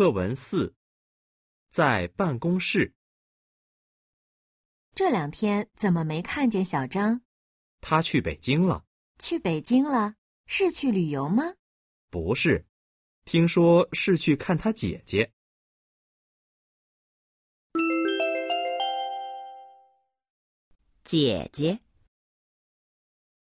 课文四在办公室这两天怎么没看见小张？他去北京了。去北京了？是去旅游吗？不是听说是去看他姐姐。姐姐